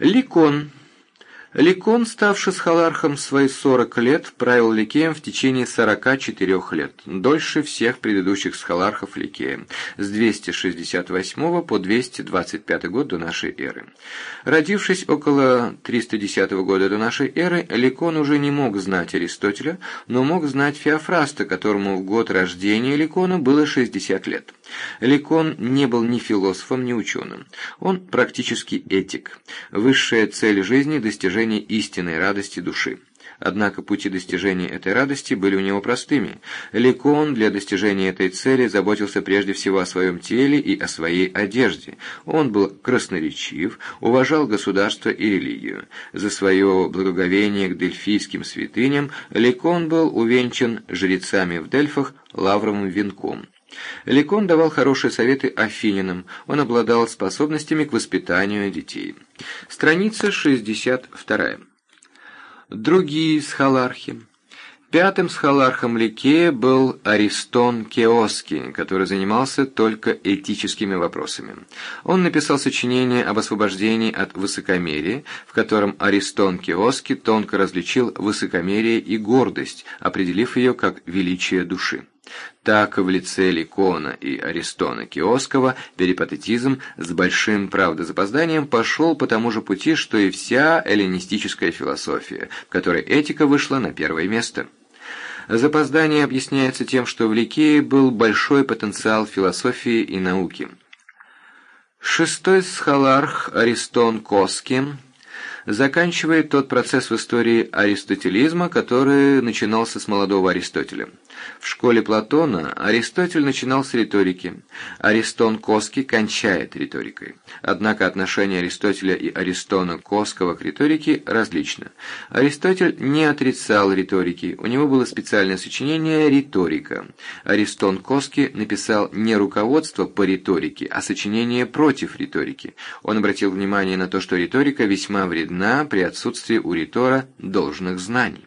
Ликон. Ликон, ставший схалархом свои сорок лет, правил Ликеем в течение сорока четырех лет, дольше всех предыдущих схалархов Ликея, с 268 по 225 год до нашей эры. Родившись около 310 года до нашей эры, Ликон уже не мог знать Аристотеля, но мог знать Феофраста, которому в год рождения Ликона было 60 лет. Ликон не был ни философом, ни ученым. Он практически этик. Высшая цель жизни – достижение истинной радости души. Однако пути достижения этой радости были у него простыми. Ликон для достижения этой цели заботился прежде всего о своем теле и о своей одежде. Он был красноречив, уважал государство и религию. За свое благоговение к дельфийским святыням Ликон был увенчан жрецами в Дельфах лавровым венком. Ликон давал хорошие советы афининам, он обладал способностями к воспитанию детей. Страница 62. Другие схалархи. Пятым схалархом Ликея был Аристон Кеоский, который занимался только этическими вопросами. Он написал сочинение об освобождении от высокомерия, в котором Аристон Кеоский тонко различил высокомерие и гордость, определив ее как величие души. Так в лице Ликона и Аристона Киоского перипатетизм с большим, правда, пошел по тому же пути, что и вся эллинистическая философия, в которой этика вышла на первое место. Запоздание объясняется тем, что в Ликее был большой потенциал философии и науки. Шестой схаларх Аристон Коски заканчивает тот процесс в истории аристотелизма, который начинался с молодого Аристотеля. В школе Платона Аристотель начинал с риторики, Аристон Коски кончает риторикой. Однако отношение Аристотеля и Аристона Коского к риторике различно. Аристотель не отрицал риторики, у него было специальное сочинение «Риторика». Аристон Коски написал не руководство по риторике, а сочинение против риторики. Он обратил внимание на то, что риторика весьма вредна при отсутствии у ритора должных знаний.